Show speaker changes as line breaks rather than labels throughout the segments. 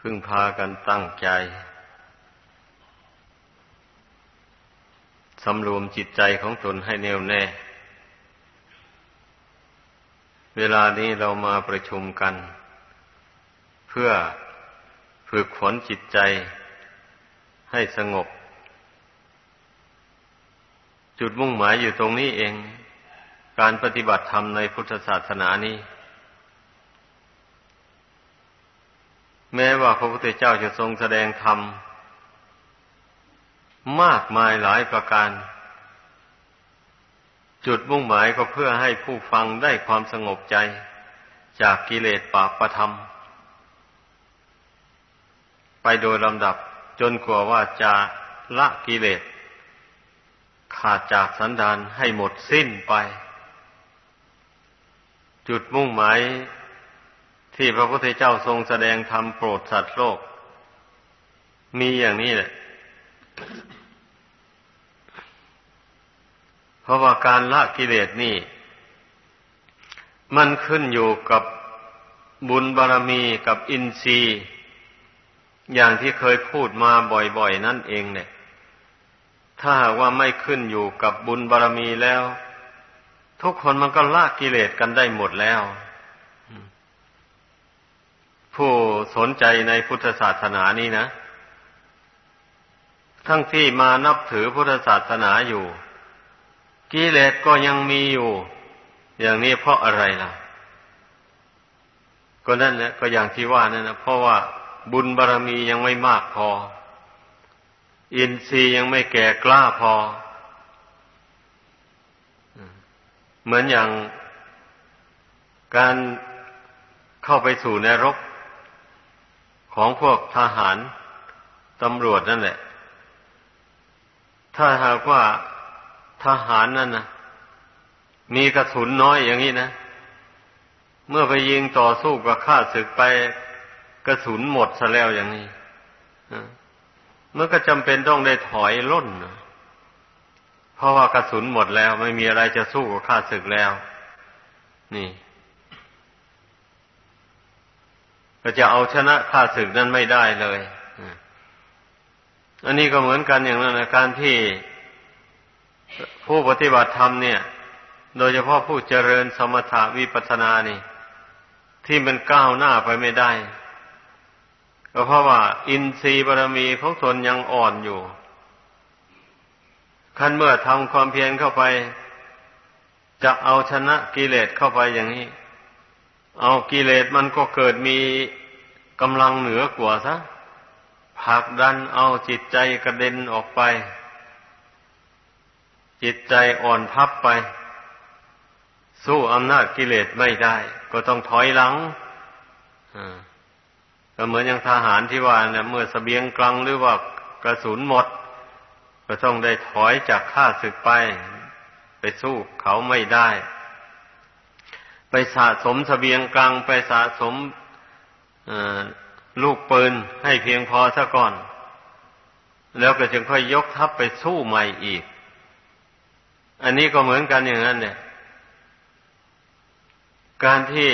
พึ่งพากันตั้งใจ สำรวมจิตใจของตนให้แน่วแน่ เวลานี้เรามาประชุมกัน เพื่อฝึกฝนจิตใจให้สงบ จุดมุ่งหมายอยู่ตรงนี้เอง การปฏิบัติธรรมในพุทธศาสนานี้ แม้ว่าพระพุทธเจ้าจะทรงแสดงธรรม มากมายหลายประการ จุดมุ่งหมายก็เพื่อให้ผู้ฟังได้ความสงบใจ จากกิเลสปาประธรรม ไปโดยลำดับจนกว่าว่าจะละกิเลส ขาดจากสันดานให้หมดสิ้นไป จุดมุ่งหมาย ที่พระพุทธเจ้าทรงแสดงธรรมโปรดสัตว์โลก มีอย่างนี้แหละ เพราะว่าการละกิเลสนี่ มันขึ้นอยู่กับบุญบารรมีกับอินทรีย์อย่างที่เคยพูดมาบ่อยๆ นั่นเองเนี่ย ถ้าหากว่าไม่ขึ้นอยู่กับบุญบารรมีแล้ว ทุกคนมันก็ละกิเลสกันได้หมดแล้ว ผู้สนใจในพุทธศาสนานี้นะ ทั้งที่มานับถือพุทธศาสนาอยู่ กิเลสก็ยังมีอยู่ อย่างนี้เพราะอะไรล่ะ ก็นั่นแหละก็อย่างที่ว่านั่นนะเพราะว่าบุญบารรมียังไม่มากพอ อินทรีย์ยังไม่แก่กล้าพอ เหมือนอย่างการเข้าไปสู่นรก ของพวกทหารตำรวจนั่นแหละ ถ้าหากว่าทหารนั่นนะมีกระสุนน้อยอย่างนี้นะ เมื่อไปยิงต่อสู้กับข้าศึกไปกระสุนหมดซะแล้วอย่างนี้เมื่อก็จำเป็นต้องได้ถอยล่นเพราะว่ากระสุนหมดแล้ว ไม่มีอะไรจะสู้กับข้าศึกแล้ว นี่ ก็จะเอาชนะข้าศึกนั้นไม่ได้เลยอันนี้ก็เหมือนกันอย่างนั้นนะการที่ผู้ปฏิบัติธรรมเนี่ย โดยเฉพาะผู้เจริญสมถะวิปัสสนานี่ ที่มันก้าวหน้าไปไม่ได้ ก็เพราะว่า อินทรีย์บารมีของตนยังอ่อนอยู่คันเมื่อทำความเพียรเข้าไป จะเอาชนะกิเลสเข้าไปอย่างนี้ เอากิเลสมันก็เกิดมีกำลังเหนือกว่าซะผลักดันเอาจิตใจกระเด็นออกไป จิตใจอ่อนพับไป สู้อำนาจกิเลสไม่ได้ ก็ต้องถอยหลังก็เหมือนอย่างทหารที่ว่าเนี่ยเมื่อสเสบียงกลังหรือว่ากระสุนหมด ก็ต้องได้ถอยจากข้าศึกไป ไปสู้เขาไม่ได้ ไปสะสมสเสบียงกลางไปสะสมลูกปืนให้เพียงพอซะก่อน แล้วก็จึงค่อยยกทัพไปสู้ใหม่อีก อันนี้ก็เหมือนกันอย่างนั้นเนี่ย การที่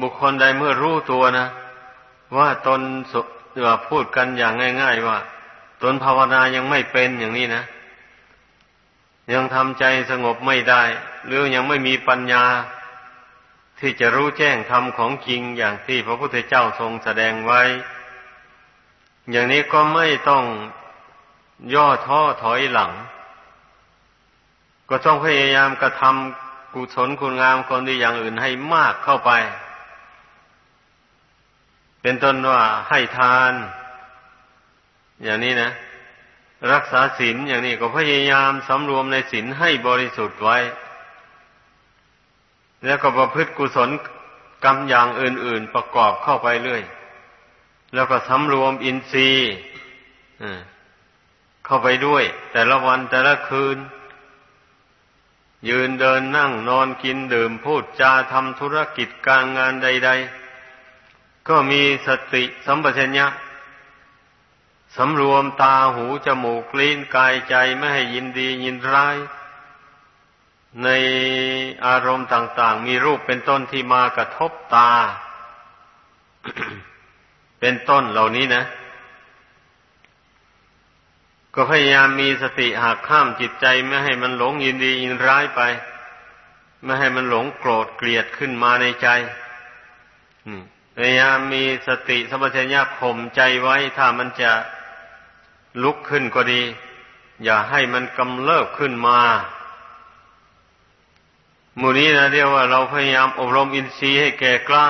บุคคลใดเมื่อรู้ตัวนะ ว่าตนว่าพูดกันอย่างง่าย ๆ ว่า ตนภาวนายังไม่เป็นอย่างนี้นะ ยังทำใจสงบไม่ได้ หรือยังไม่มีปัญญา ที่จะรู้แจ้งธรรมของจริงอย่างที่พระพุทธเจ้าทรงแสดงไว้ อย่างนี้ก็ไม่ต้องย่อท้อถอยหลัง ก็ต้องพยายามกระทำกุศลคุณงามคนดีอย่างอื่นให้มากเข้าไป เป็นต้นว่าให้ทาน อย่างนี้นะ รักษาศีลอย่างนี้ก็พยายามสำรวมในศีลให้บริสุทธิ์ไว้ แล้วก็ประพฤติกุศลกรรมอย่างอื่น ๆ ประกอบเข้าไปเรื่อย แล้วก็สำรวมอินทรีย์เข้าไปด้วย แต่ละวันแต่ละคืน ยืนเดินนั่งนอนกินดื่มพูดจาทำธุรกิจการงานใด ๆ ก็มีสติสัมปชัญญะสำรวมตาหูจมูกลิ้นกายใจไม่ให้ยินดียินร้าย ในอารมณ์ต่าง ๆ มีรูปเป็นต้นที่มากระทบตา เป็นต้นเหล่านี้นะ ก็พยายามมีสติหักข้ามจิตใจไม่ให้มันหลงยินดียินร้ายไป ไม่ให้มันหลงโกรธเกลียดขึ้นมาในใจพยายามมีสติสัมปชัญญะข่มใจไว้ ถ้ามันจะลุกขึ้นก็ดี อย่าให้มันกำเริบขึ้นมา หมู่นี้นะเรียกว่าเราพยายามอบรมอินทรีย์ให้แก่กล้า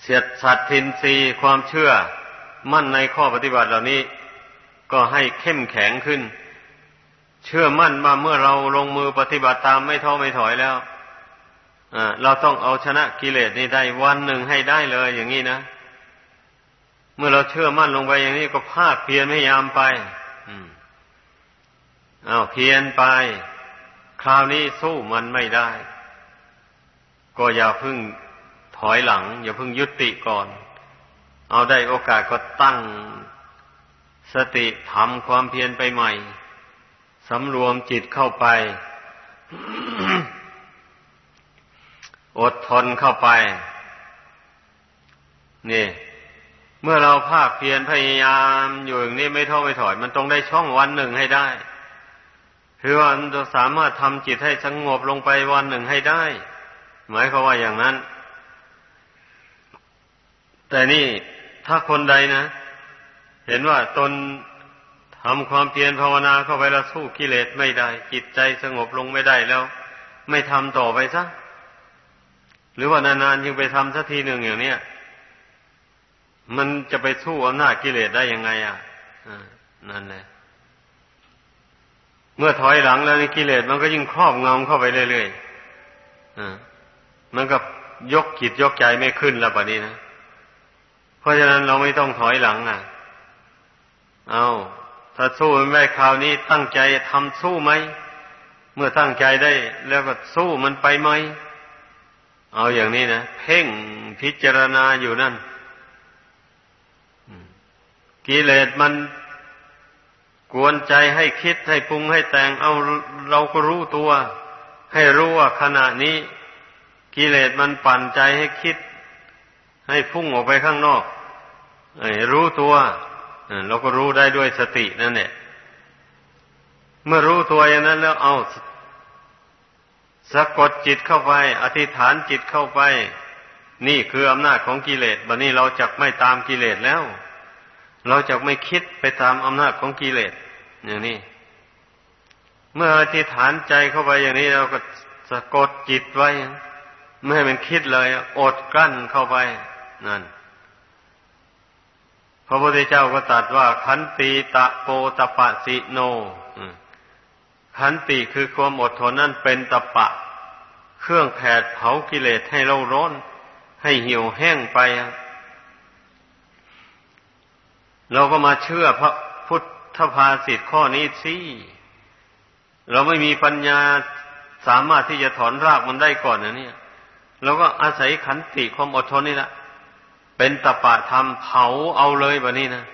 เสียดสัตทินทรีย์ความเชื่อ มั่นในข้อปฏิบัติเหล่านี้ ก็ให้เข้มแข็งขึ้น เชื่อมั่นว่าเมื่อเราลงมือปฏิบัติตามไม่ท้อไม่ถอยแล้วเราต้องเอาชนะกิเลสนี้ได้วันหนึ่งให้ได้เลยอย่างนี้นะ เมื่อเราเชื่อมั่นลงไปอย่างนี้ก็ภาคเพียรพยายามไป อาเพียนไป คราวนี้สู้มันไม่ได้ ก็อย่าพึ่งถอยหลัง อย่าพึ่งยุติก่อน เอาได้โอกาสก็ตั้ง สติทำความเพียรไปใหม่สำรวมจิตเข้าไป อดทนเข้าไป นี่ เมื่อเราภาคเพียรพยายามอยู่อย่างนี้ไม่ท้อไม่ถอย มันต้องได้ช่องวันหนึ่งให้ได้ คือว่ามันจะสามารถทำจิตให้สงบลงไปวันหนึ่งให้ได้ หมายความว่าอย่างนั้น แต่นี่ถ้าคนใดนะ เห็นว่าตนทำความเพียรภาวนาเข้าไปแล้วสู้กิเลสไม่ได้ จิตใจสงบลงไม่ได้แล้ว ไม่ทำต่อไปซะหรือว่านานๆยังไปทำสักทีหนึ่งอย่างเนี้ยมันจะไปสู้อำนาจกิเลสได้ยังไง อะนั่นแหละ มื่อถอยหลังแล้วในกิเลสมันก็ยิ่งครอบงำเข้าไปเรื่อยๆอมันก็ยกจิตยกใจไม่ขึ้นแล้วปะนี้นะ เพราะฉะนั้นเราไม่ต้องถอยหลังอะ เอาถ้าสู้ไม่ได้คราวนี้ตั้งใจทำสู้ไหม เมื่อตั้งใจได้ แล้วก็สู้มันไปไหม เอาอย่างนี้นะ เพ่งพิจารณาอยู่นั่น กิเลสมัน กวนใจให้คิดให้ปรุงให้แต่งเอาเราก็รู้ตัว ให้รู้ว่าขณะนี้กิเลสมันปั่นใจให้คิด ให้พุ่งออกไปข้างนอกรู้ตัวเราก็รู้ได้ด้วยสตินั่นแหละเมื่อรู้ตัวอย่างนั้นแล้วเอาสะกดจิตเข้าไป อธิษฐานจิตเข้าไป นี่คืออำนาจของกิเลสบัดนี้เราจะไม่ตามกิเลสแล้ว เราจะไม่คิดไปตามอำนาจของกิเลสอย่างนี้ เมื่ออธิษฐานใจเข้าไปอย่างนี้เราก็สะกดจิตไว้ไม่ให้มันคิดเลยอดกลั้นเข้าไปนั่นพระพุทธเจ้าก็ตรัสว่า ขันติตะโปตปะสิโนขันติคือความอดทนนั่นเป็นตะปะ เครื่องแผดเผากิเลสให้เราร้อน ให้หี่ยวแห้งไป เราก็มาเชื่อพระพุทธภาสิทธิ์ข้อนี้สิ เราไม่มีปัญญาสามารถที่จะถอนรากมันได้ก่อนนะเนี่ยเราก็อาศัยขันติความอดทนนี่แหละเป็นตปะธรรมเผาเอาเลยแบบนี้นะ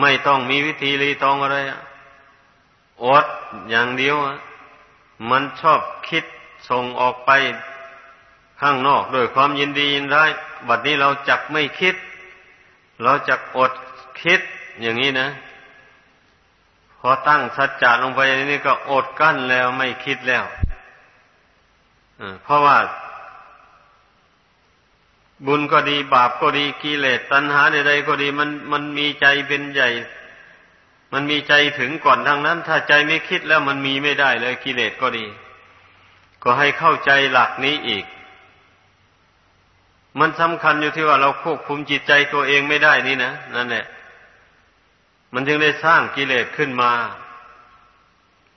ไม่ต้องมีวิธีรีตองอะไรอดอย่างเดียวมันชอบคิดส่งออกไปข้างนอกโดยความยินดียินร้ายบัดนี้เราจักไม่คิด เราจักอด คิดอย่างนี้นะ พอตั้งสัจจะลงไปนี่ก็อดกั้นแล้วไม่คิดแล้วเพราะว่า บุญก็ดีบาปก็ดีกิเลสตัณหาใดๆก็ดี มันมันมีใจเป็นใหญ่ มันมีใจถึงก่อนทางนั้น ถ้าใจไม่คิดแล้วมันมีไม่ได้เลยกิเลสก็ดี ก็ให้เข้าใจหลักนี้อีกมันสำคัญอยู่ที่ว่าเราควบคุมจิตใจตัวเองไม่ได้นี่นะนั่นแหละ มันจึงได้สร้างกิเลสขึ้นมา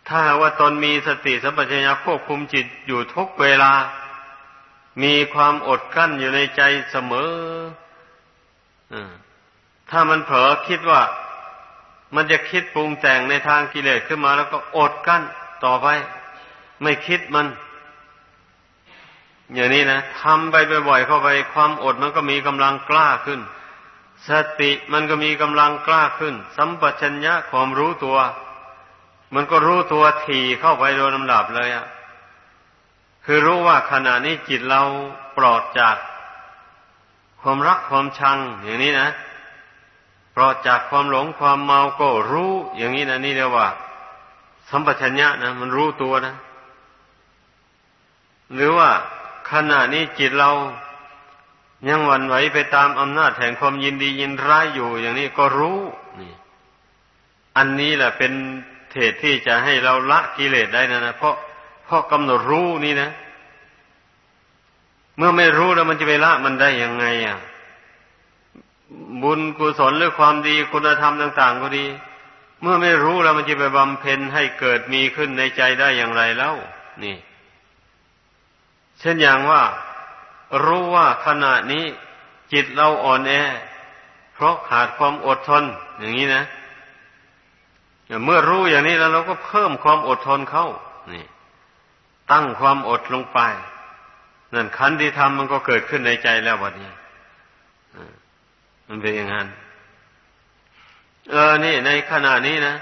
ถ้าว่าตนมีสติสัมปชัญญะควบคุมจิตอยู่ทุกเวลา มีความอดกั้นอยู่ในใจเสมอถ้ามันเผลอคิดว่ามันจะคิดปรุงแต่งในทางกิเลสขึ้นมาแล้วก็อดกั้นต่อไป ไม่คิดมัน อย่างนี้นะทำไปบ่อยๆเข้าไป ความอดมันก็มีกำลังกล้าขึ้น สติมันก็มีกำลังกล้าขึ้น สัมปชัญญะความรู้ตัว มันก็รู้ตัวถี่เข้าไปโดยลำดับเลยอะคือรู้ว่าขณะนี้จิตเราปลอดจาก ความรักความชังอย่างนี้นะปลอดจากความหลงความเมาก็รู้ อย่างนี้นะนี่เรียกว่า สัมปชัญญะนะมันรู้ตัวนะ หรือว่าขณะนี้จิตเรา ยังหวั่นไหวไปตามอำนาจแห่งความยินดียินร้ายอยู่อย่างนี้ก็รู้นี่อันนี้แหละเป็นเหตุที่จะให้เราละกิเลสได้นะนะเพราะเพราะกำหนดรู้นี่นะ เมื่อไม่รู้แล้วมันจะไปละมันได้ยังไงอะ บุญกุศลหรือความดีคุณธรรมต่าง ๆ ก็ดี เมื่อไม่รู้แล้วมันจะไปบำเพ็ญให้เกิดมีขึ้นในใจได้อย่างไรแล้วนี่ เช่นอย่างว่า รู้ว่าขณะนี้จิตเราอ่อนแอ เพราะขาดความอดทน อย่างนี้นะเมื่อรู้อย่างนี้แล้วเราก็เพิ่มความอดทนเข้า นี่ ตั้งความอดลงไปนั่นขันติธรรมมันก็เกิดขึ้นในใจแล้ววันนี้มันเป็นอย่างนั้นเออนี่ ในขณะนี้นะ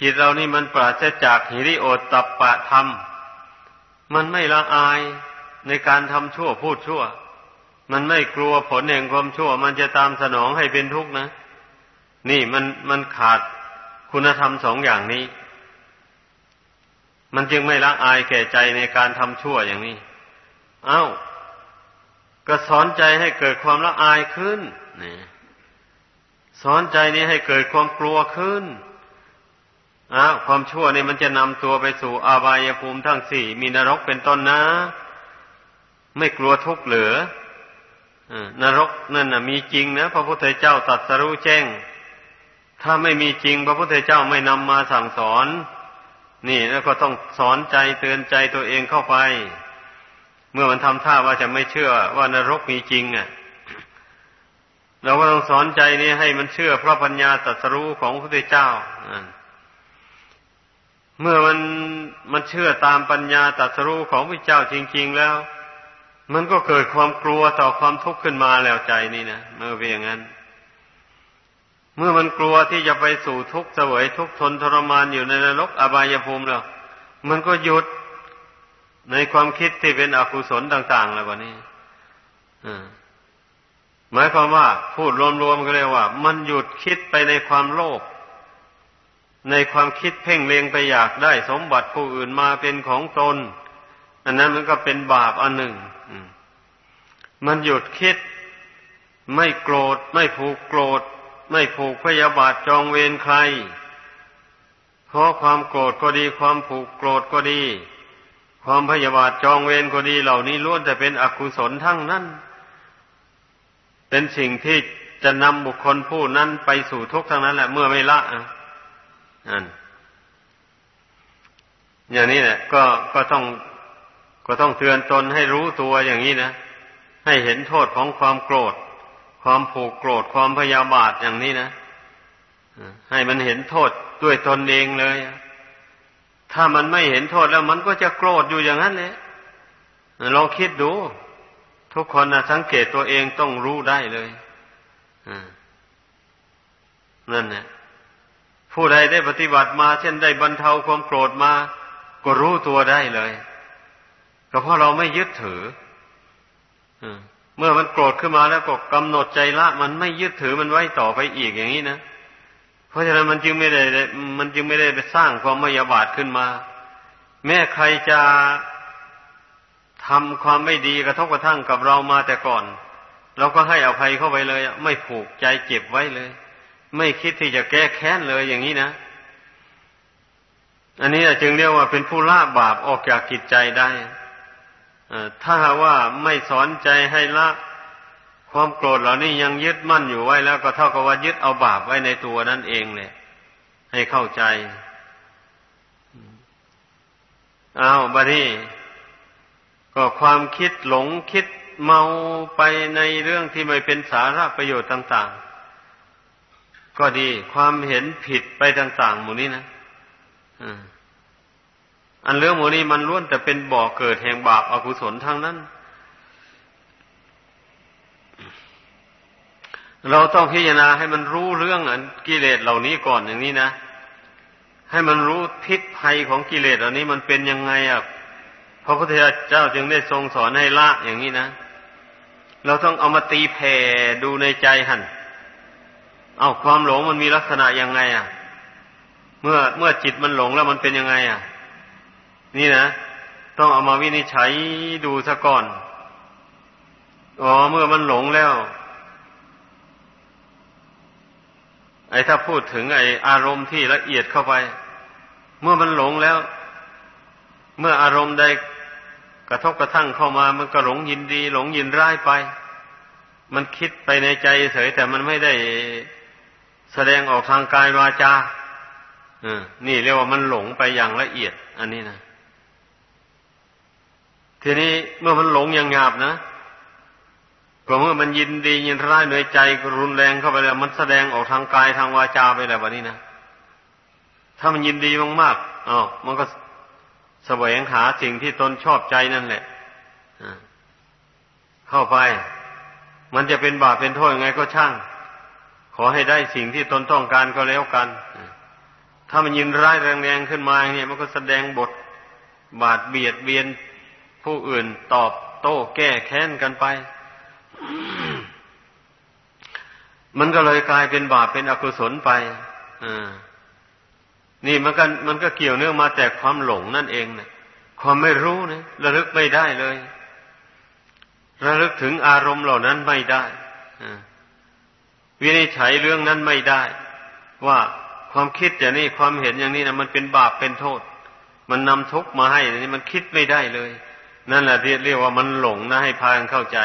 จิตเรานี่มันปราศจากหิริโอตตัปปะธรรม มันไม่ละอาย ในการทำชั่วพูดชั่ว มันไม่กลัวผลแห่งความชั่ว มันจะตามสนองให้เป็นทุกข์นะ นี่มันมันขาดคุณธรรมสองอย่างนี้ มันจึงไม่ละอายแก่ใจในการทำชั่วอย่างนี้ เอา้า ก็สอนใจให้เกิดความละอายขึ้นนี่สอนใจนี้ให้เกิดความกลัวขึ้นอ้าวความชั่วนี่มันจะนำตัวไปสู่อาบายภูมิทั้งสี่มีนรกเป็นต้นนะ ไม่กลัวทุกข์เหลือนรกนั่นนะมีจริงนะพระพุทธเจ้าตรัสรู้แจ้ง ถ้าไม่มีจริง พระพุทธเจ้าไม่นำมาสั่งสอน นี่แล้วก็ต้องสอนใจเตือนใจตัวเองเข้าไป เมื่อมันทำท่าว่าจะไม่เชื่อว่านรกมีจริงอะ เราก็ต้องสอนใจนี้ให้มันเชื่อพระปัญญาตรัสรู้ของพระพุทธเจ้าเมื่อมันมันเชื่อตามปัญญาตรัสรู้ของพระเจ้าจริง ๆ แล้ว มันก็เกิดความกลัวต่อความทุกข์ขึ้นมาแล้วใจนี่นะเมื่อเป็นอย่างนั้น เมื่อมันกลัวที่จะไปสู่ทุกข์เสวยทุกข์ทนทรมานอยู่ในนรกอบายภูมิแล้ว มันก็หยุดในความคิดที่เป็นอกุศลต่าง ๆ แล้วกวันนี้หมายความว่า พูดรวมๆก็เรียกว่า มันหยุดคิดไปในความโลภในความคิดเพ่งเลงไปอยากได้สมบัติผู้อื่นมาเป็นของตน อันนั้นมันก็เป็นบาปอันหนึ่ง มันหยุดคิด ไม่โกรธ ไม่ผูกโกรธ ไม่ผูกพยาบาทจองเวรใคร เพราะความโกรธก็ดี ความผูกโกรธก็ดี ความพยาบาทจองเวรก็ดีเหล่านี้ล้วนแต่เป็นอกุศลทั้งนั้น เป็นสิ่งที่จะนำบุคคลผู้นั้นไปสู่ทุกข์ทั้งนั้นแหละเมื่อไม่ละนั่นอย่างนี้แหละก็ก็ต้องก็ต้องเตือนตนให้รู้ตัวอย่างนี้นะ ให้เห็นโทษของความโกรธ ความผูกโกรธความพยาบาทอย่างนี้นะให้มันเห็นโทษด้วยตนเองเลย ถ้ามันไม่เห็นโทษแล้วมันก็จะโกรธอยู่อย่างนั้นเลยลองคิดดู ทุกคนนะสังเกตตัวเองต้องรู้ได้เลยนั่นแหละผู้ใดได้ปฏิบัติมา เช่นได้บรรเทาความโกรธมา ก็รู้ตัวได้เลย ก็เพราะเราไม่ยึดถือ เมื่อมันโกรธขึ้นมาแล้วก็กำหนดใจละ มันไม่ยึดถือมันไว้ต่อไปอีกอย่างนี้นะเพราะฉะนั้นมันจึงไม่ได้มันจึงไม่ได้ไปสร้างความไม่ยาบาทขึ้นมา แม้ใครจะทำความไม่ดีกระทบกระทั่งกับเรามาแต่ก่อน เราก็ให้อภัยเข้าไปเลยไม่ผูกใจเจ็บไว้เลย ไม่คิดที่จะแก้แค้นเลยอย่างนี้นะ อันนี้จึงเรียกว่าเป็นผู้ละบาปออกจากกิจใจได้ ถ้าว่าไม่สอนใจให้ละ ความโกรธเหล่านี้ยังยึดมั่นอยู่ไว้แล้วก็เท่ากับว่ายึดเอาบาปไว้ในตัวนั่นเองเนี่ยให้เข้าใจเอาบัดนี้ก็ความคิดหลงคิดเมาไปในเรื่องที่ไม่เป็นสาระประโยชน์ต่าง ๆ ก็ดีความเห็นผิดไปต่าง ๆ หมู่นี้นะอ่า อันเรื่องโมนี้มันล้วนแต่เป็นบ่อเกิดแห่งบาปอากุศลทั้งนั้น เราต้องพิจารณาให้มันรู้เรื่องอันกิเลสเหล่านี้ก่อนอย่างนี้นะ ให้มันรู้พิษภัยของกิเลสเหล่านี้มันเป็นยังไงอะพระพุทธเจ้าจึงได้ทรงสอนให้ละอย่างนี้นะ เราต้องเอามาตีแผ่ดูในใจหันเอาความหลงมันมีลักษณะยังไง อะ เมื่อเมื่อจิตมันหลงแล้วมันเป็นยังไง อะ นี่นะ ต้องเอามาวินิจฉัยดูซะก่อน อ๋อ เมื่อมันหลงแล้ว ไอ้ถ้าพูดถึงไอ้อารมณ์ที่ละเอียดเข้าไป เมื่อมันหลงแล้ว เมื่ออารมณ์ใดกระทบกระทั่งเข้ามา มันก็หลงยินดี หลงยินร้ายไป มันคิดไปในใจเฉยแต่มันไม่ได้แสดงออกทางกายวาจาอนี่เรียกว่ามันหลงไปอย่างละเอียด อันนี้นะ ทีนี้เมื่อมันหลงอย่างหยาบนะก็เมื่อมันยินดียินร้ายในใจก็รุนแรงเข้าไปแล้ว มันแสดงออกทางกายทางวาจาไปแล้ววันนี้นะถ้ามันยินดีมากๆอ๋อมันก็แสวงหาสิ่งที่ตนชอบใจนั่นแหละเข้าไป มันจะเป็นบาปเป็นโทษยังไงก็ช่าง ขอให้ได้สิ่งที่ตนต้องการก็แล้วกัน ถ้ามันยินร้ายแรงๆขึ้นมาเนี่ยมันก็แสดงบท บาดเบียดเบียน ผู้อื่นตอบโต้แก้แค้นกันไป มันก็เลยกลายเป็นบาปเป็นอกุศลไปนี่มันก็มันก็เกี่ยวเนื่องมาแต่ความหลงนั่นเองนะความไม่รู้นะระลึกไม่ได้เลย ระลึกถึงอารมณ์เหล่านั้นไม่ได้วินิจฉัยเรื่องนั้นไม่ได้ ว่าความคิดอย่างนี้ความเห็นอย่างนี้นะมันเป็นบาปเป็นโทษ มันนำทุกข์มาให้นี่มันคิดไม่ได้เลย นั่นแหละที่เรียกว่ามันหลงนะให้พากันเข้าใจ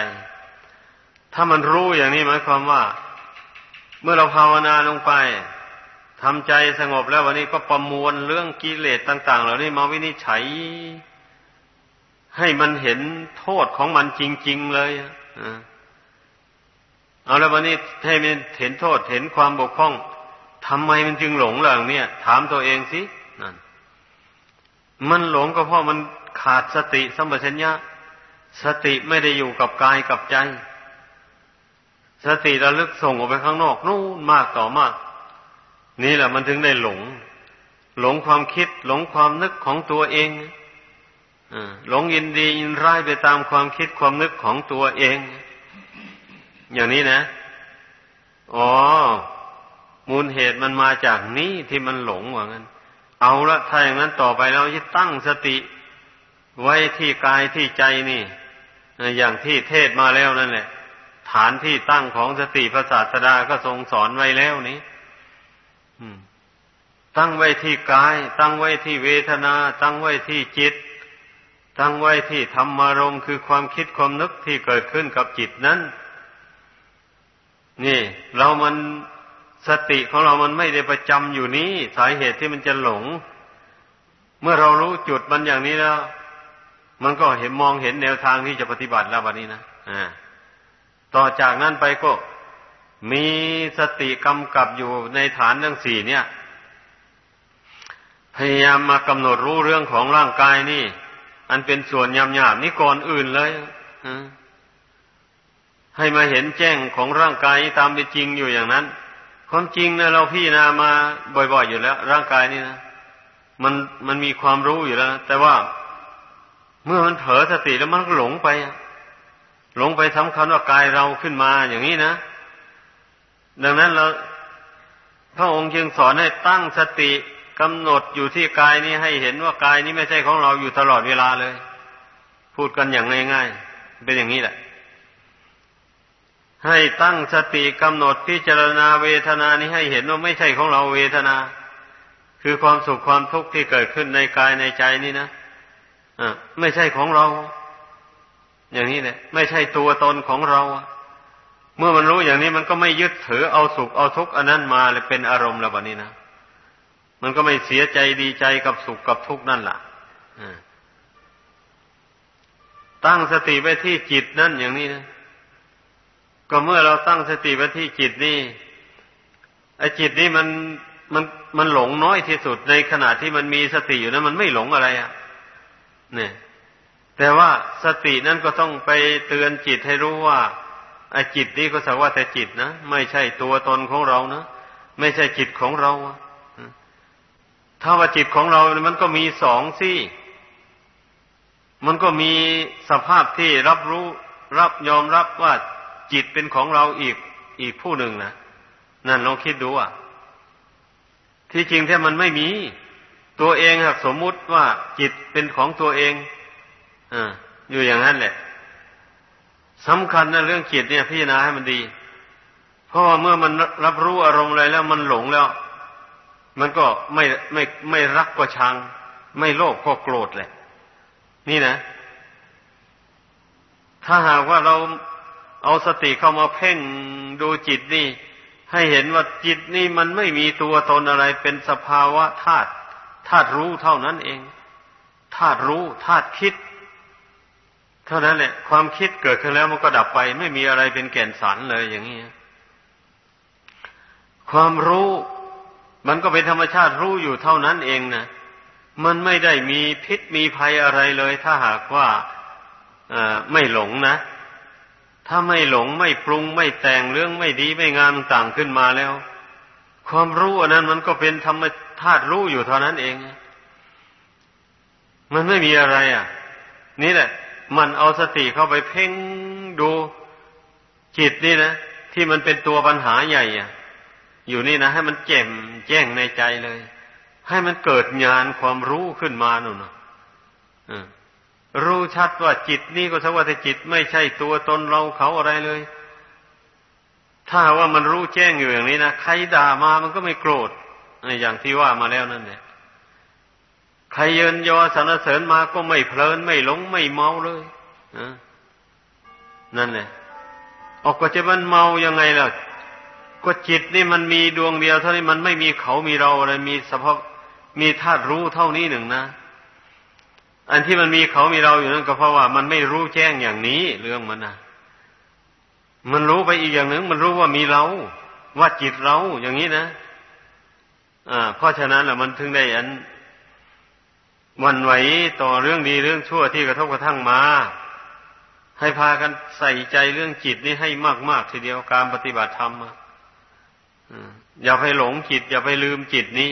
ถ้ามันรู้อย่างนี้หมายความว่า เมื่อเราภาวนาลงไปทำใจสงบแล้ววันนี้ก็ประมวลเรื่องกิเลสต่าง ๆ เหล่านี้มาวินิจฉัย ให้มันเห็นโทษของมันจริง ๆ เลยเอาแล้ววันนี้ให้มันเห็นโทษเห็นความบกพร่องทำไมมันจึงหลงเหล่านี้ถามตัวเองสินั่นมันหลงก็เพราะมัน ขาดสติสัมปชัญญะ สติไม่ได้อยู่กับกายกับใจ สติระลึกส่งออกไปข้างนอกนู่นมากต่อมาก นี่แหละมันถึงได้หลง หลงความคิด หลงความนึกของตัวเองหลงยินดียินร้ายไปตามความคิดความนึกของตัวเอง อย่างนี้นะ อ๋อ มูลเหตุมันมาจากนี้ที่มันหลงว่างั้น เอาละถ้าอย่างนั้นต่อไปเราจะตั้งสติ ไว้ที่กายที่ใจนี่อย่างที่เทศมาแล้วนั่นแหละ ฐานที่ตั้งของสติพระศาสดาก็ทรงสอนไว้แล้วนี้ตั้งไว้ที่กาย ตั้งไว้ที่เวทนา ตั้งไว้ที่จิต ตั้งไว้ที่ธรรมารมคือความคิดความนึกที่เกิดขึ้นกับจิตนั้น นี่ เรามันสติของเรามันไม่ได้ประจำอยู่นี้ สาเหตุที่มันจะหลง เมื่อเรารู้จุดมันอย่างนี้แล้ว มันก็เห็นมองเห็นแนวทางที่จะปฏิบัติแล้ววันนี้นะอ่าต่อจากนั้นไปก็มีสติกำกับอยู่ในฐานทั้งสี่เนี่ย พยายามมากำหนดรู้เรื่องของร่างกายนี่ อันเป็นส่วนยำยาบนี่ก่อนอื่นเลยให้มาเห็นแจ้งของร่างกายตามเป็นจริงอยู่อย่างนั้นความจริงนะเราพี่นามาบ่อย ๆ อยู่แล้ว ร่างกายนี่นะมันมันมีความรู้อยู่แล้ว แต่ว่า เมื่อมันเผลอสติแล้วมันก็หลงไป หลงไปสำคัญว่ากายเราขึ้นมาอย่างนี้นะ ดังนั้นเราพระองค์จึงสอนให้ตั้งสติกำหนดอยู่ที่กายนี้ให้เห็นว่ากายนี้ไม่ใช่ของเราอยู่ตลอดเวลาเลย พูดกันอย่างง่ายๆเป็นอย่างนี้แหละ ให้ตั้งสติกำหนดพิจารณาเวทนานี้ให้เห็นว่าไม่ใช่ของเราเวทนา คือความสุขความทุกข์ที่เกิดขึ้นในกายในใจนี่นะ อ่าไม่ใช่ของเรา อย่างนี้แหละไม่ใช่ตัวตนของเรา เมื่อมันรู้อย่างนี้มันก็ไม่ยึดถือเอาสุขเอาทุกข์อันนั้นมาเลยเป็นอารมณ์แล้วแบบนี้นะมันก็ไม่เสียใจดีใจกับสุขกับทุกข์นั่นแหละตั้งสติไว้ที่จิตนั่นอย่างนี้นะก็เมื่อเราตั้งสติไว้ที่จิตนี่ไอ้จิตนี่มันมันมันหลงน้อยที่สุดในขณะที่มันมีสติอยู่นั้นมันไม่หลงอะไรอะ่ะ เนี่ย แต่ว่าสตินั่นก็ต้องไปเตือนจิตให้รู้ว่าไอ้จิตนี่ก็สักว่าแต่จิตนะไม่ใช่ตัวตนของเรานะไม่ใช่จิตของเราถ้าว่าจิตของเรา มันก็มีสองซี่มันก็มีสภาพที่รับรู้รับยอมรับว่าจิตเป็นของเราอีกอีกผู้หนึ่งนะนั่นลองคิดดูอะ ที่จริงแท้มันไม่มี ตัวเองหากสมมุติว่าจิตเป็นของตัวเองออยู่อย่างนั้นแหละสำคัญนะเรื่องจิตเนี่ยพิจารณาให้มันดี เพราะว่าเมื่อมันรับรู้อารมณ์อะไรแล้วมันหลงแล้ว มันก็ไม่ไม่ไม่รักก็ชัง ไม่โลภก็โกรธแหละ นี่นะ ถ้าหากว่าเราเอาสติเข้ามาเพ่งดูจิตนี่ ให้เห็นว่าจิตนี่มันไม่มีตัวตนอะไรเป็นสภาวะธาตุ ธาตุรู้เท่านั้นเองธาตุรู้ธาตุคิด เท่านั้นแหละ ความคิดเกิดขึ้นแล้วมันก็ดับไป ไม่มีอะไรเป็นแก่นสารเลยอย่างนี้ความรู้มันก็เป็นธรรมชาติรู้อยู่เท่านั้นเองนะมันไม่ได้มีพิษมีภัยอะไรเลย ถ้าหากว่าไม่หลงนะ ถ้าไม่หลงไม่ปรุงไม่แต่งเรื่องไม่ดีไม่งามต่างขึ้นมาแล้ว ความรู้อันนั้นมันก็เป็นธรรม ธาตุรู้อยู่เท่านั้นเอง มันไม่มีอะไร อะ นี่แหละ มันเอาสติเข้าไปเพ่งดูจิตนี่นะที่มันเป็นตัวปัญหาใหญ่อะ อยู่นี่นะให้มันแจ่มแจ้งในใจเลย ให้มันเกิดญาณความรู้ขึ้นมาหนูนะรู้ชัดว่าจิตนี่ก็สักว่าแต่จิตไม่ใช่ตัวตนเราเขาอะไรเลย ถ้าว่ามันรู้แจ้งอยู่อย่างนี้นะใครด่ามามันก็ไม่โกรธ อย่างที่ว่ามาแล้วนั่นแหละใครเยินยอสรรเสริญมาก็ไม่เพลินไม่หลงไม่เมาเลยนั่นแหละออกก็จะมันเมายังไงล่ะก็จิตนี่มันมีดวงเดียว เท่านี้มันไม่มีเขามีเราอะไรมีสภาพมีธาตุรู้เท่านี้หนึ่งนะ อันที่มันมีเขามีเราอยู่นั่นก็เพราะว่ามันไม่รู้แจ้งอย่างนี้เรื่องมันนะมันรู้ไปอีกอย่างหนึ่งมันรู้ว่ามีเรา ว่าจิตเราอย่างนี้นะ อ่า เพราะฉะนั้นแหละมันถึงได้อันวันไหวต่อเรื่องดีเรื่องชั่วที่กระทบกระทั่งมา ให้พากันใส่ใจเรื่องจิตนี่ให้มากๆทีเดียวการปฏิบัติธรรมอย่าไปหลงจิต อย่าไปลืมจิตนี้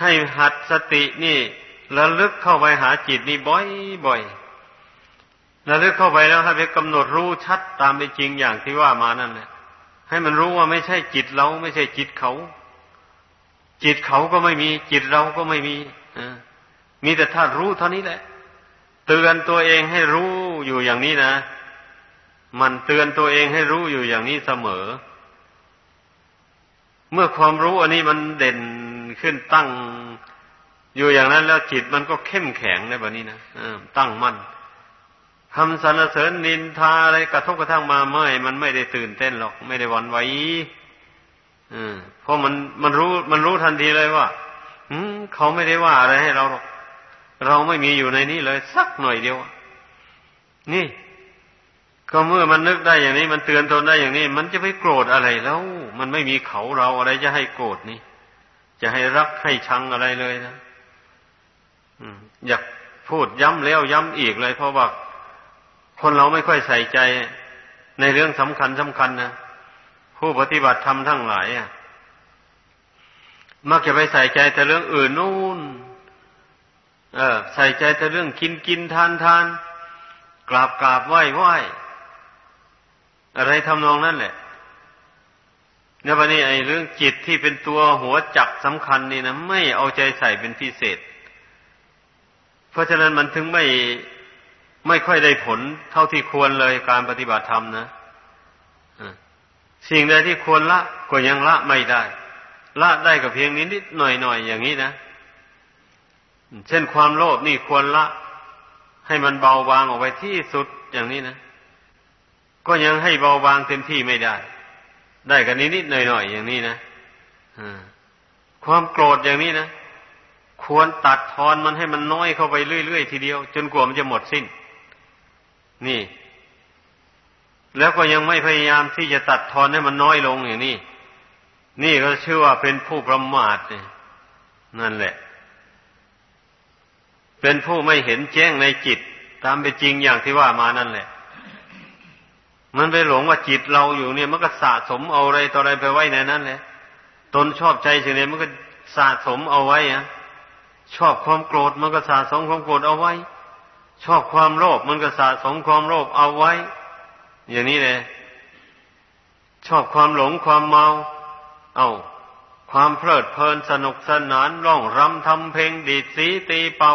ให้หัดสตินี่ระลึกเข้าไปหาจิตนี่บ่อยบ่อยระลึกเข้าไปแล้วให้ไปกำหนดรู้ชัดตามเป็นจริงอย่างที่ว่ามานั่นแหละให้มันรู้ว่าไม่ใช่จิตเราไม่ใช่จิตเขา จิตเขาก็ไม่มี จิตเราก็ไม่มีมีแต่ธาตุรู้เท่านี้แหละ เตือนตัวเองให้รู้อยู่อย่างนี้นะมันเตือนตัวเองให้รู้อยู่อย่างนี้เสมอ เมื่อความรู้อันนี้มันเด่นขึ้นตั้ง อยู่อย่างนั้นแล้วจิตมันก็เข้มแข็งในแบบนี้นะตั้งมั่นคำสรรเสริญนินทาอะไรกระทบกระทั่งมาไม่มันไม่ได้ตื่นเต้นหรอก ไม่ได้วันไหว เพราะมันมันรู้มันรู้ทันทีเลยว่าเขาไม่ได้ว่าอะไรให้เราหรอกเราไม่มีอยู่ในนี้เลย สักหน่อยเดียว นี่ ก็เมื่อมันนึกได้อย่างนี้ มันเตือนตนได้อย่างนี้ มันจะไปโกรธอะไรแล้ว มันไม่มีเขาเราอะไรจะให้โกรธนี่ จะให้รักให้ชังอะไรเลยนะอยากพูดย้ำแล้วย้ำอีกเลย เพราะว่าคนเราไม่ค่อยใส่ใจในเรื่องสำคัญสำคัญนะ ผู้ปฏิบัติธรรมทั้งหลายอะมักจะไปใส่ใจแต่เรื่องอื่นนู่น เออ ใส่ใจแต่เรื่องกินกินทานทานกราบกราบไหว้ไหว้อะไรทำนองนั้นแหละเนี่ยวันนี้ไอ้เรื่องจิตที่เป็นตัวหัวจักสำคัญนี่นะไม่เอาใจใส่เป็นพิเศษ เพราะฉะนั้นมันถึงไม่ไม่ค่อยได้ผลเท่าที่ควรเลยการปฏิบัติธรรมนะ สิ่งใดที่ควรละก็ยังละไม่ได้ ละได้กับเพียงนิดนิดหน่อยหน่อยอย่างนี้นะ เช่นความโลภนี่ควรละ ให้มันเบาบางออกไปที่สุดอย่างนี้นะ ก็ยังให้เบาบางเต็มที่ไม่ได้ ได้กันนิดนิดหน่อยหน่อยอย่างนี้นะความโกรธอย่างนี้นะควรตัดทอนมันให้มันน้อยเข้าไปเรื่อยๆทีเดียว จนกว่ามันจะหมดสิ้น นี่ แล้วก็ยังไม่พยายามที่จะตัดทอนให้มันน้อยลงอย่างนี้ นี่ก็ชื่อว่าเป็นผู้ประมาทนี่นั่นแหละ เป็นผู้ไม่เห็นแจ้งในจิต ตามเป็นจริงอย่างที่ว่ามานั่นแหละ มันไปหลงว่าจิตเราอยู่เนี่ย มันก็สะสมเอาอะไรต่ออะไรไปไว้ในนั้นแหละ ตนชอบใจสิ่งนี้มันก็สะสมเอาไว้อะชอบความโกรธมันก็สะสมความโกรธเอาไว้ ชอบความโลภมันก็สะสมความโลภเอาไว้ อย่างนี้เลยชอบความหลงความเมา เอาความเพลิดเพลินสนุกสนานร้องรำทำเพลงดีดสีตีเป่า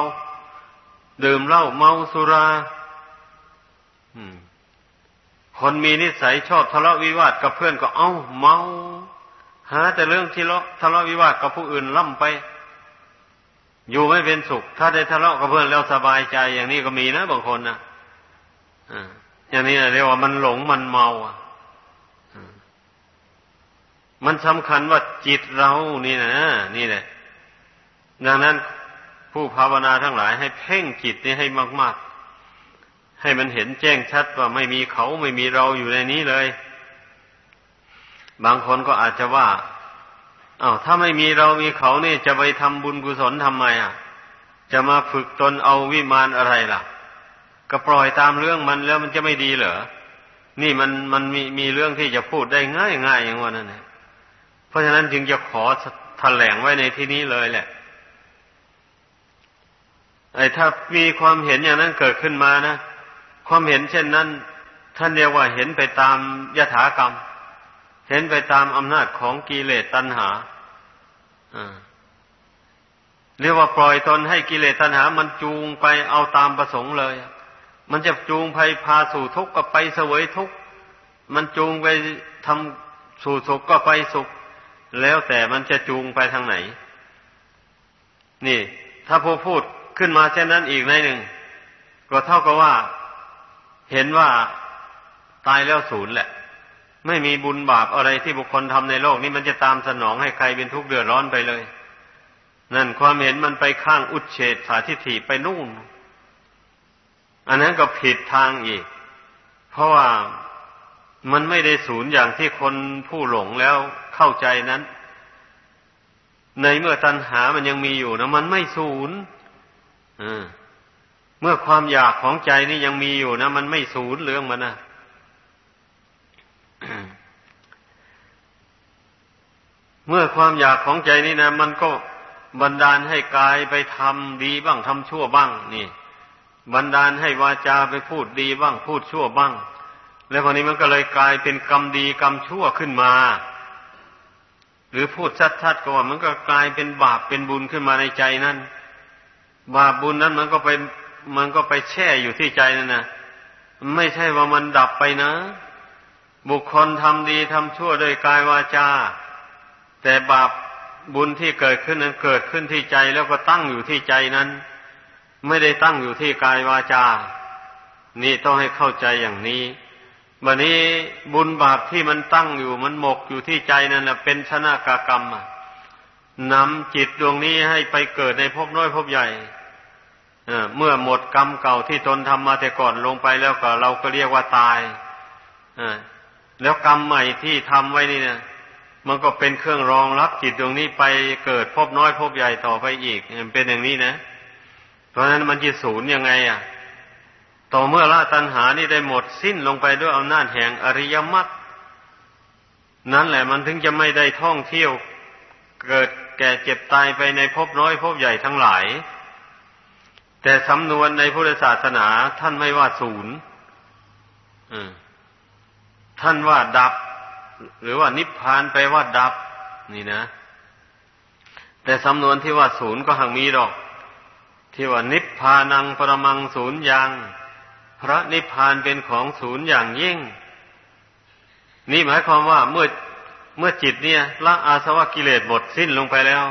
ดื่มเหล้าเมาสุราคนมีนิสัยชอบทะเลาะวิวาทกับเพื่อนก็เอ้า เมาหาแต่เรื่องที่ทะเลาะวิวาทกับผู้อื่นล่ำไป อยู่ไม่เป็นสุข ถ้าได้ทะเลาะกับเพื่อนแล้วสบายใจอย่างนี้ก็มีนะบางคนนะอ อย่างนี้เรียกว่ามันหลงมันเมาอะมันสำคัญว่าจิตเรานี่นะนี่แหละ ดังนั้นผู้ภาวนาทั้งหลายให้เพ่งจิตนี้ให้มาก ๆ ให้มันเห็นแจ้งชัดว่าไม่มีเขาไม่มีเราอยู่ในนี้เลย บางคนก็อาจจะว่าอา้าวถ้าไม่มีเรามีเขานี่จะไปทำบุญกุศลทำไมอะ จะมาฝึกตนเอาวิมานอะไรล่ะ ก็ปล่อยตามเรื่องมันแล้วมันจะไม่ดีเหรอ นี่มันมันมีมีเรื่องที่จะพูดได้ง่ายง่ายอย่างว่านั่นเองราะฉะนั้นจึงจะขอแถลงไว้ในที่นี้เลยแหละ ไอ้ถ้ามีความเห็นอย่างนั้นเกิดขึ้นมานะ ความเห็นเช่นนั้น ท่านเรียกว่าเห็นไปตามยถากรรม เห็นไปตามอำนาจของกิเลสตัณหาเรียกว่าปล่อยตนให้กิเลสตัณหา มันจูงไปเอาตามประสงค์เลย มันจะจูงไปพาสู่ทุกข์ก็ไปเสวยทุกข์มันจูงไปทำสู่สุขก็ไปสุข แล้วแต่มันจะจูงไปทางไหน นี่ ถ้าผู้พูดขึ้นมาเช่นนั้นอีกในหนึ่ง ก็เท่ากับว่า เห็นว่าตายแล้วศูนย์แหละ ไม่มีบุญบาปอะไรที่บุคคลทำในโลกนี้มันจะตามสนองให้ใครเป็นทุกข์เดือดร้อนไปเลย นั่นความเห็นมันไปข้างอุดเฉดสาธิฐิไปนู่น อันนั้นก็ผิดทางอีก เพราะว่ามันไม่ได้ศูนย์อย่างที่คนผู้หลงแล้วเข้าใจนั้น ในเมื่อตัณหามันยังมีอยู่นะมันไม่ศูนย์เมื่อความอยากของใจนี่ยังมีอยู่นะมันไม่ศูนย์เรื่องมันนะเมื่อความอยากของใจนี่นะมันก็บันดาลให้กายไปทำดีบ้างทำชั่วบ้าง นี่ บันดาลให้วาจาไปพูดดีบ้างพูดชั่วบ้าง แล้วคนนี้มันก็เลยกลายเป็นกรรมดีกรรมชั่วขึ้นมา หรือพูดชัดๆก็ว่ามันก็กลายเป็นบาปเป็นบุญขึ้นมาในใจนั่นบาปบุญนั้นมันก็ไปมันก็ไปแช่อยู่ที่ใจนั่นนะไม่ใช่ว่ามันดับไปนะ บุคคลทำดีทำชั่วโดยกายวาจา แต่บาปบุญที่เกิดขึ้นนั้นเกิดขึ้นที่ใจแล้วก็ตั้งอยู่ที่ใจนั้น ไม่ได้ตั้งอยู่ที่กายวาจา นี่ต้องให้เข้าใจอย่างนี้วันนี้บุญบาปที่มันตั้งอยู่มันหมกอยู่ที่ใจนั่นแหละเป็นชนะกากรรมนำจิตดวงนี้ให้ไปเกิดในภพน้อยภพใหญ่เมื่อหมดกรรมเก่าที่ตนทำมาแต่ก่อนลงไปแล้วก็เราก็เรียกว่าตายแล้วกรรมใหม่ที่ทำไว้นี่นี่ยมันก็เป็นเครื่องรองรับจิตดวงนี้ไปเกิดภพน้อยภพใหญ่ต่อไปอีกเป็นอย่างนี้นะ เพราะฉะนั้นมันจะสูญยังไงอะ ต่อเมื่อละตัณหานี่ได้หมดสิ้นลงไปด้วยอำนาจแห่งอริยมรรคนั่นแหละมันถึงจะไม่ได้ท่องเที่ยว เกิดแก่เจ็บตายไปในภพน้อยภพใหญ่ทั้งหลาย แต่สำนวนในพุทธศาสนาท่านไม่ว่าศูนย์ท่านว่าดับ หรือว่านิพพานไปว่าดับ นี่นะ แต่สำนวนที่ว่าศูนย์ก็หังมีดอก ที่ว่านิพพานังปรมังศูนย์ยัง พระนิพพานเป็นของศูนย์อย่างยิ่ง นี่หมายความว่าเมื่อเมื่อจิตเนี่ยละอาสวะกิเลสหมดสิ้นลงไปแล้ว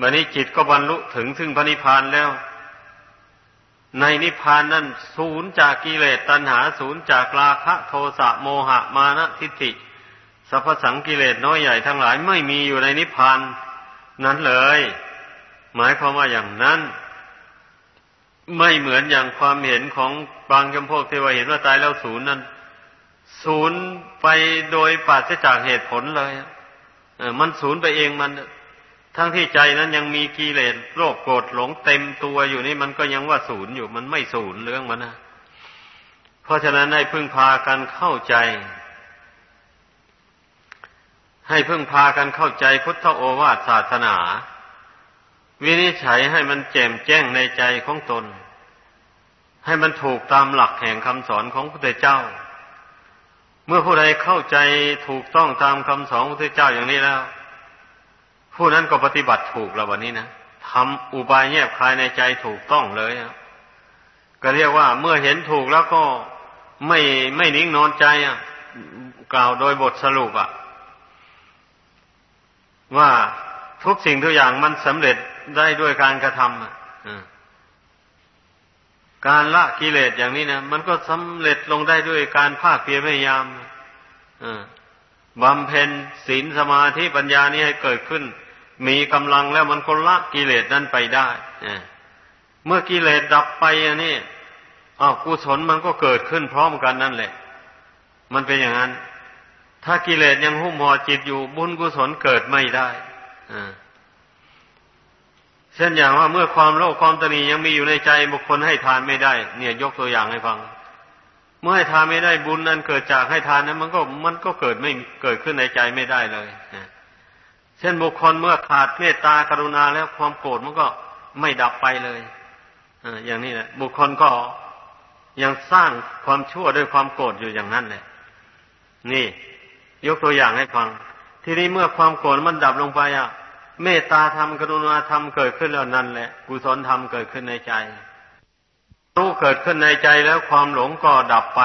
วันนี้จิตก็บรรลุถึงซึ่งพระนิพพานแล้ว ในนิพพานนั้นศูนย์จากกิเลสตัณหาศูนย์จากราคะโทสะโมหะมานะทิฏฐิสัพสังกิเลสน้อยใหญ่ทั้งหลายไม่มีอยู่ในนิพพานนั้นเลย หมายความว่าอย่างนั้น ไม่เหมือนอย่างความเห็นของบางจำพวกที่ว่าเห็นว่าตายแล้วศูนย์นั้นศูนย์ไปโดยปราศจากเหตุผลเลยเออมันศูนย์ไปเองมัน ทั้งที่ใจนั้นยังมีกิเลสโรคโกรธหลงเต็มตัวอยู่นี่มันก็ยังว่าศูนย์อยู่มันไม่ศูนย์เรื่องมันนะเพราะฉะนั้นให้พึ่งพากันเข้าใจ ให้พึ่งพากันเข้าใจพุทธโอวาทศาสนา วินิจฉัยให้มันแจ่มแจ้งในใจของตน ให้มันถูกตามหลักแห่งคำสอนของพระพุทธเจ้า เมื่อผู้ใดเข้าใจถูกต้องตามคำสอนของพระพุทธเจ้าอย่างนี้แล้ว ผู้นั้นก็ปฏิบัติถูกแล้ววันนี้นะทำอุบายแยบคายในใจถูกต้องเลยนะก็เรียกว่าเมื่อเห็นถูกแล้วก็ไม่ไม่นิ่งนอนใจอะ กล่าวโดยบทสรุปอะ ว่า ทุกสิ่งทุกอย่างมันสำเร็จได้ด้วยการกระทำอะการละกิเลสอย่างนี้นะมันก็สำเร็จลงได้ด้วยการภาคเพียรพยายามบำเพ็ญศีลสมาธิปัญญานี้ให้เกิดขึ้น มีกำลังแล้วมันก็ละกิเลสนั้นไปได้เมื่อกิเลสดับไปอันนี้อ้าวกุศลมันก็เกิดขึ้นพร้อมกันนั่นแหละ มันเป็นอย่างนั้น ถ้ากิเลสยังหุ้มห่อจิตอยู่บุญกุศลเกิดไม่ได้ เช่นอย่างว่าเมื่อความโลภความตนียังมีอยู่ในใจบุคคลให้ทานไม่ได้ เนี่ยยกตัวอย่างให้ฟัง เมื่อให้ทานไม่ได้บุญนั้นเกิดจากให้ทานนั้น มันก็มันก็เกิดไม่เกิดขึ้นในใจไม่ได้เลยเช่นบุคคลเมื่อขาดเมตตากรุณาแล้วความโกรธมันก็ไม่ดับไปเลยอย่างนี้แหละบุคคลก็ยังสร้างความชั่วด้วยความโกรธอยู่อย่างนั้นแหละนี่ ยกตัวอย่างให้ฟัง ทีนี้เมื่อความโกรธมันดับลงไปอะ เมตตาธรรมกรุณาธรรมเกิดขึ้นแล้วนั่นแหละกุศลธรรมเกิดขึ้นในใจรู้เกิดขึ้นในใจแล้วความหลงก็ดับไป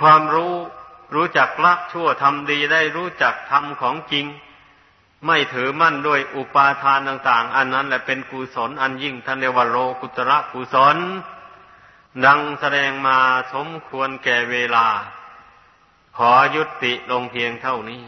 ความรู้รู้จักละชั่วทำดีได้รู้จักทำของจริง ไม่ถือมั่นด้วยอุปาทานต่าง ๆ อันนั้นแหละเป็นกุศลอันยิ่งท่านเรวโลกุตระกุศล ดังแสดงมาสมควรแก่เวลา ขอยุติลงเพียงเท่านี้